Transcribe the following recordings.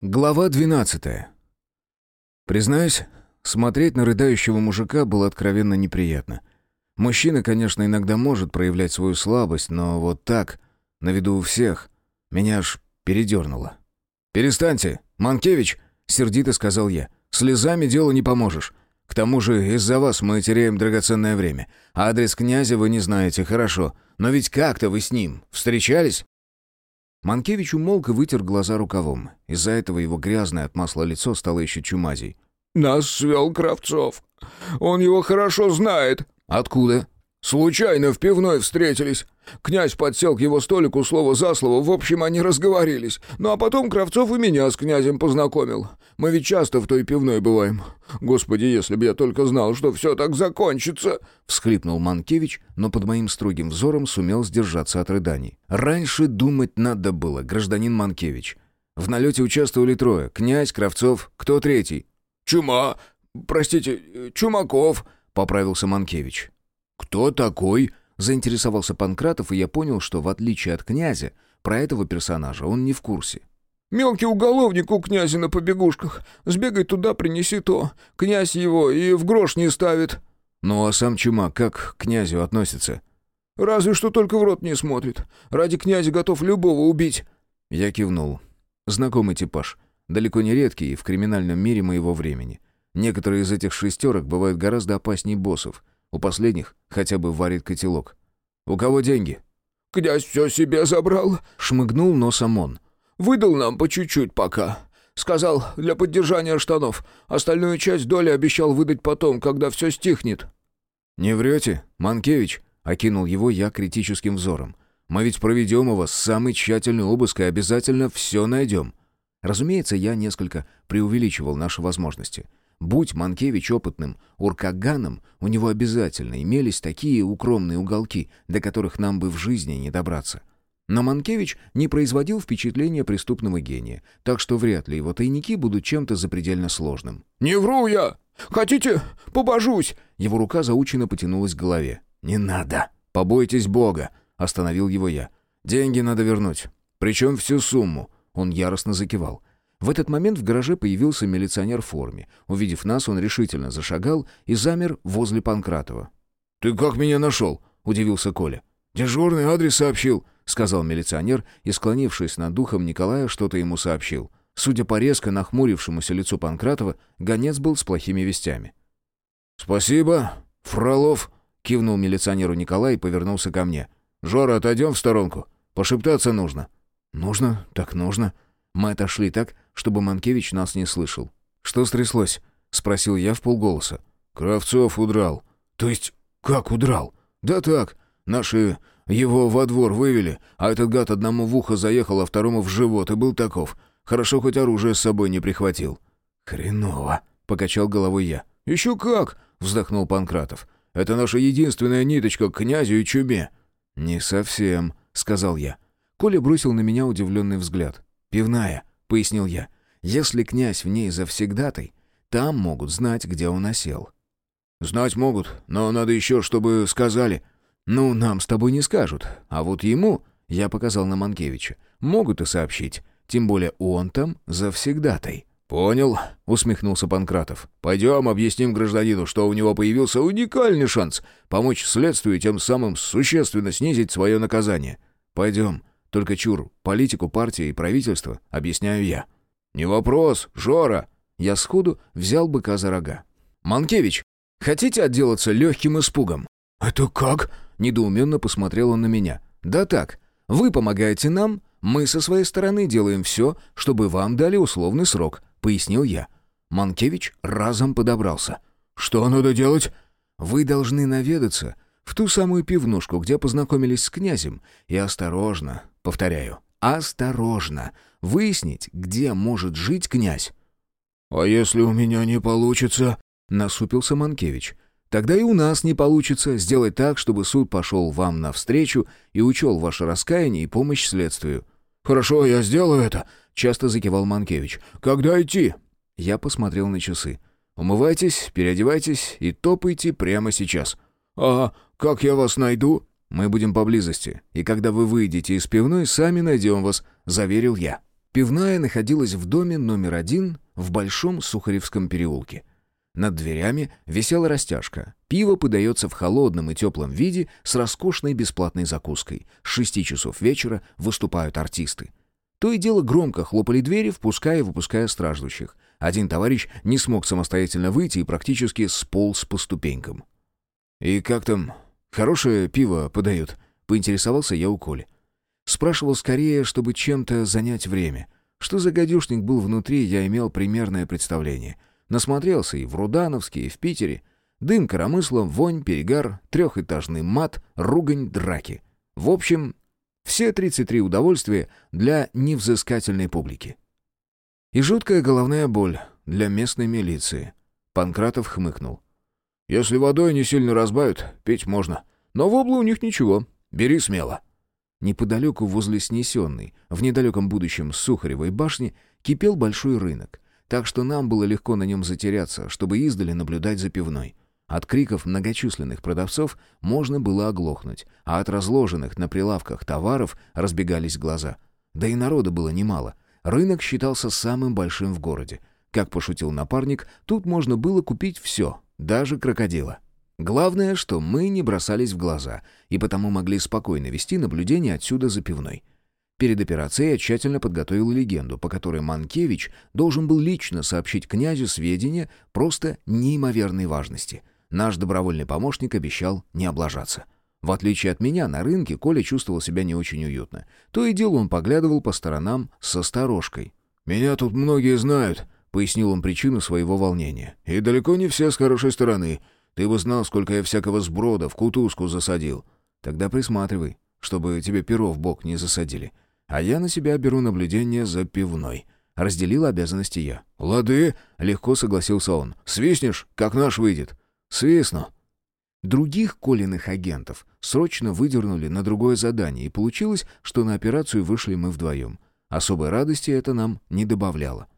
Глава 12. Признаюсь, смотреть на рыдающего мужика было откровенно неприятно. Мужчина, конечно, иногда может проявлять свою слабость, но вот так, на виду у всех, меня аж передернуло. «Перестаньте, Манкевич!» — сердито сказал я. «Слезами делу не поможешь. К тому же из-за вас мы теряем драгоценное время. Адрес князя вы не знаете, хорошо. Но ведь как-то вы с ним встречались?» Манкевич умолк и вытер глаза рукавом. Из-за этого его грязное от масла лицо стало еще чумазей. «Нас свел Кравцов. Он его хорошо знает». «Откуда?» «Случайно в пивной встретились. Князь подсел к его столику слово за слово, в общем, они разговорились. Ну а потом Кравцов и меня с князем познакомил. Мы ведь часто в той пивной бываем. Господи, если бы я только знал, что все так закончится!» Всхлипнул Манкевич, но под моим строгим взором сумел сдержаться от рыданий. «Раньше думать надо было, гражданин Манкевич. В налете участвовали трое. Князь, Кравцов, кто третий?» «Чума... Простите, Чумаков», — поправился Манкевич. «Кто такой?» — заинтересовался Панкратов, и я понял, что, в отличие от князя, про этого персонажа он не в курсе. «Мелкий уголовник у князя на побегушках. Сбегай туда, принеси то. Князь его и в грош не ставит». «Ну а сам Чума как к князю относится?» «Разве что только в рот не смотрит. Ради князя готов любого убить». Я кивнул. Знакомый типаж. Далеко не редкий в криминальном мире моего времени. Некоторые из этих шестерок бывают гораздо опаснее боссов. У последних хотя бы варит котелок. «У кого деньги?» «Князь все себе забрал», — шмыгнул носом он. «Выдал нам по чуть-чуть пока. Сказал, для поддержания штанов. Остальную часть доли обещал выдать потом, когда все стихнет». «Не врете, Манкевич?» — окинул его я критическим взором. «Мы ведь проведем у вас самый тщательный обыск и обязательно все найдем». Разумеется, я несколько преувеличивал наши возможности. Будь Манкевич опытным уркаганом, у него обязательно имелись такие укромные уголки, до которых нам бы в жизни не добраться. Но Манкевич не производил впечатления преступного гения, так что вряд ли его тайники будут чем-то запредельно сложным. «Не вру я! Хотите, побожусь!» Его рука заученно потянулась к голове. «Не надо! Побойтесь Бога!» — остановил его я. «Деньги надо вернуть. Причем всю сумму!» Он яростно закивал. В этот момент в гараже появился милиционер в форме. Увидев нас, он решительно зашагал и замер возле Панкратова. «Ты как меня нашел?» — удивился Коля. «Дежурный адрес сообщил», — сказал милиционер и, склонившись над духом Николая, что-то ему сообщил. Судя по резко нахмурившемуся лицу Панкратова, гонец был с плохими вестями. «Спасибо, Фролов», — кивнул милиционеру Николай и повернулся ко мне. «Жора, отойдем в сторонку. Пошептаться нужно». «Нужно, так нужно». Мы отошли так, чтобы Манкевич нас не слышал. «Что стряслось?» — спросил я в полголоса. «Кравцов удрал». «То есть как удрал?» «Да так. Наши его во двор вывели, а этот гад одному в ухо заехал, а второму в живот и был таков. Хорошо, хоть оружие с собой не прихватил». «Хреново», — покачал головой я. «Еще как!» — вздохнул Панкратов. «Это наша единственная ниточка к князю и чуме». «Не совсем», — сказал я. Коля бросил на меня удивленный взгляд. «Пивная», — пояснил я. «Если князь в ней завсегдатай, там могут знать, где он осел». «Знать могут, но надо еще, чтобы сказали». «Ну, нам с тобой не скажут, а вот ему...» — я показал на Манкевича. «Могут и сообщить, тем более он там завсегдатай». «Понял», — усмехнулся Панкратов. «Пойдем объясним гражданину, что у него появился уникальный шанс помочь следствию и тем самым существенно снизить свое наказание. Пойдем, только чур, политику партии и правительства объясняю я». «Не вопрос, Жора!» Я сходу взял быка за рога. «Манкевич, хотите отделаться легким испугом?» «Это как?» — недоуменно посмотрел он на меня. «Да так. Вы помогаете нам, мы со своей стороны делаем все, чтобы вам дали условный срок», — пояснил я. Манкевич разом подобрался. «Что надо делать?» «Вы должны наведаться в ту самую пивнушку, где познакомились с князем, и осторожно, повторяю, осторожно, выяснить, где может жить князь. «А если у меня не получится?» — насупился Манкевич. «Тогда и у нас не получится сделать так, чтобы суд пошел вам навстречу и учел ваше раскаяние и помощь следствию». «Хорошо, я сделаю это», — часто закивал Манкевич. «Когда идти?» Я посмотрел на часы. «Умывайтесь, переодевайтесь и топайте прямо сейчас». «А как я вас найду?» «Мы будем поблизости, и когда вы выйдете из пивной, сами найдем вас», — заверил я. Пивная находилась в доме номер один в Большом Сухаревском переулке. Над дверями висела растяжка. Пиво подается в холодном и теплом виде с роскошной бесплатной закуской. С шести часов вечера выступают артисты. То и дело громко хлопали двери, впуская и выпуская страждущих. Один товарищ не смог самостоятельно выйти и практически сполз по ступенькам. «И как там? Хорошее пиво подают?» — поинтересовался я у Коли. Спрашивал скорее, чтобы чем-то занять время. Что за гадюшник был внутри, я имел примерное представление — Насмотрелся и в Рудановске, и в Питере. Дым коромысла, вонь, перегар, трехэтажный мат, ругань, драки. В общем, все 33 удовольствия для невзыскательной публики. И жуткая головная боль для местной милиции. Панкратов хмыкнул. «Если водой не сильно разбавят, пить можно. Но в облу у них ничего. Бери смело». Неподалеку возле снесенной, в недалеком будущем Сухаревой башни, кипел большой рынок так что нам было легко на нем затеряться, чтобы издали наблюдать за пивной. От криков многочисленных продавцов можно было оглохнуть, а от разложенных на прилавках товаров разбегались глаза. Да и народа было немало. Рынок считался самым большим в городе. Как пошутил напарник, тут можно было купить все, даже крокодила. Главное, что мы не бросались в глаза, и потому могли спокойно вести наблюдение отсюда за пивной. Перед операцией я тщательно подготовил легенду, по которой Манкевич должен был лично сообщить князю сведения просто неимоверной важности. Наш добровольный помощник обещал не облажаться. В отличие от меня, на рынке Коля чувствовал себя не очень уютно. То и дело он поглядывал по сторонам со сторожкой. «Меня тут многие знают», — пояснил он причину своего волнения. «И далеко не все с хорошей стороны. Ты бы знал, сколько я всякого сброда в кутузку засадил. Тогда присматривай, чтобы тебе перо в бок не засадили а я на себя беру наблюдение за пивной. Разделил обязанности я. «Лады!» — легко согласился он. «Свистнешь, как наш выйдет?» «Свистну». Других Колиных агентов срочно выдернули на другое задание, и получилось, что на операцию вышли мы вдвоем. Особой радости это нам не добавляло.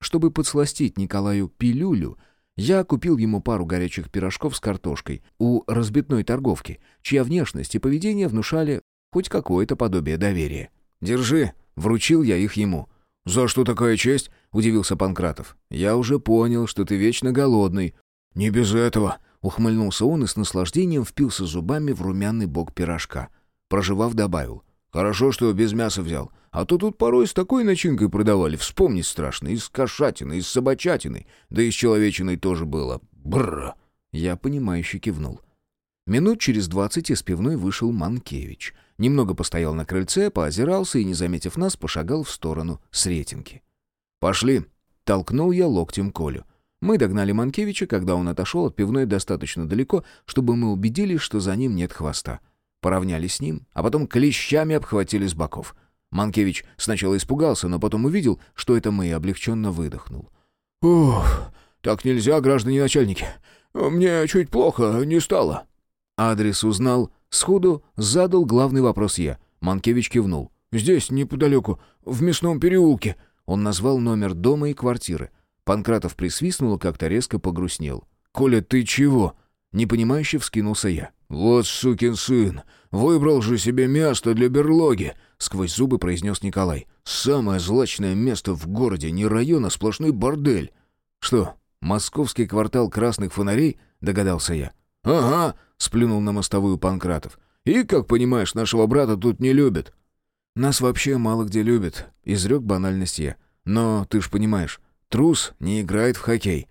Чтобы подсластить Николаю пилюлю, я купил ему пару горячих пирожков с картошкой у разбитной торговки, чья внешность и поведение внушали хоть какое-то подобие доверия. «Держи», — вручил я их ему. «За что такая честь?» — удивился Панкратов. «Я уже понял, что ты вечно голодный». «Не без этого», — ухмыльнулся он и с наслаждением впился зубами в румяный бок пирожка. Проживав, добавил. «Хорошо, что без мяса взял. А то тут порой с такой начинкой продавали, вспомнить страшно. Из кошатины, из собачатины, да и с человечиной тоже было. Бррр!» Я понимающе кивнул. Минут через двадцать из пивной вышел Манкевич. Немного постоял на крыльце, поозирался и, не заметив нас, пошагал в сторону Сретенки. «Пошли!» — толкнул я локтем Колю. Мы догнали Манкевича, когда он отошел от пивной достаточно далеко, чтобы мы убедились, что за ним нет хвоста. Поравнялись с ним, а потом клещами обхватили с боков. Манкевич сначала испугался, но потом увидел, что это мы, и облегченно выдохнул. «Ух, так нельзя, граждане начальники. Мне чуть плохо не стало». Адрес узнал. Сходу задал главный вопрос я. Манкевич кивнул. «Здесь, неподалеку, в мясном переулке». Он назвал номер дома и квартиры. Панкратов присвистнул и как-то резко погрустнел. «Коля, ты чего?» Непонимающе вскинулся я. «Вот сукин сын! Выбрал же себе место для берлоги!» Сквозь зубы произнес Николай. «Самое злачное место в городе, не район, а сплошной бордель!» «Что, московский квартал красных фонарей?» Догадался я. «Ага», — сплюнул на мостовую Панкратов. «И, как понимаешь, нашего брата тут не любят». «Нас вообще мало где любят», — изрек банальность я. «Но ты ж понимаешь, трус не играет в хоккей».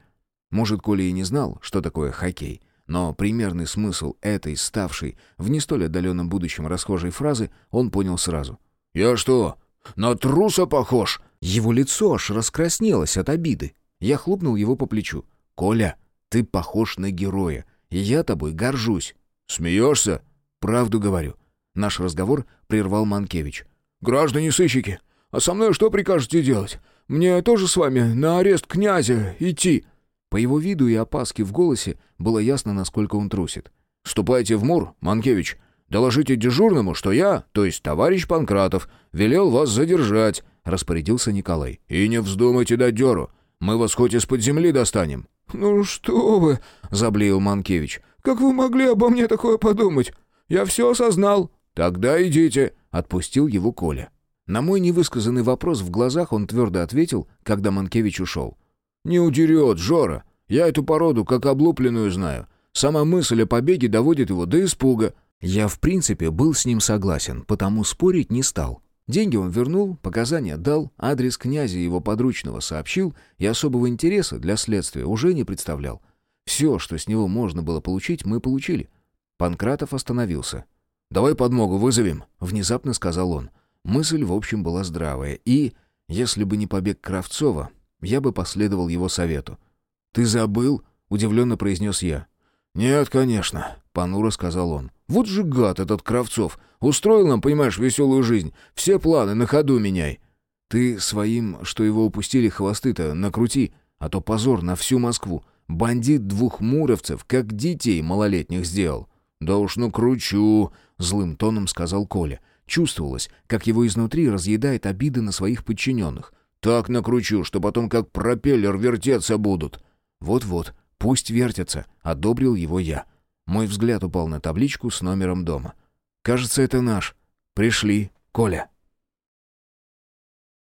Может, Коля и не знал, что такое хоккей, но примерный смысл этой, ставшей в не столь отдаленном будущем расхожей фразы, он понял сразу. «Я что, на труса похож?» Его лицо аж раскраснелось от обиды. Я хлопнул его по плечу. «Коля, ты похож на героя. И я тобой горжусь». «Смеешься?» «Правду говорю». Наш разговор прервал Манкевич. «Граждане сыщики, а со мной что прикажете делать? Мне тоже с вами на арест князя идти?» По его виду и опаске в голосе было ясно, насколько он трусит. «Ступайте в Мур, Манкевич. Доложите дежурному, что я, то есть товарищ Панкратов, велел вас задержать», — распорядился Николай. «И не вздумайте дать дёру. Мы вас хоть из-под земли достанем». «Ну что вы!» — заблеял Манкевич. «Как вы могли обо мне такое подумать? Я все осознал». «Тогда идите», — отпустил его Коля. На мой невысказанный вопрос в глазах он твердо ответил, когда Манкевич ушел. «Не удерет, Жора. Я эту породу как облупленную знаю. Сама мысль о побеге доводит его до испуга». Я, в принципе, был с ним согласен, потому спорить не стал. Деньги он вернул, показания дал, адрес князя его подручного сообщил и особого интереса для следствия уже не представлял. Все, что с него можно было получить, мы получили. Панкратов остановился. «Давай подмогу вызовем», — внезапно сказал он. Мысль, в общем, была здравая, и, если бы не побег Кравцова, я бы последовал его совету. «Ты забыл?» — удивленно произнес я. «Нет, конечно», — понуро сказал он. «Вот же гад этот Кравцов. Устроил нам, понимаешь, веселую жизнь. Все планы на ходу меняй». «Ты своим, что его упустили, хвосты-то накрути, а то позор на всю Москву. Бандит двух муровцев, как детей малолетних сделал». «Да уж накручу», — злым тоном сказал Коля. Чувствовалось, как его изнутри разъедает обиды на своих подчиненных. «Так накручу, что потом как пропеллер вертеться будут». «Вот-вот, пусть вертятся», — одобрил его я. Мой взгляд упал на табличку с номером дома. «Кажется, это наш. Пришли, Коля».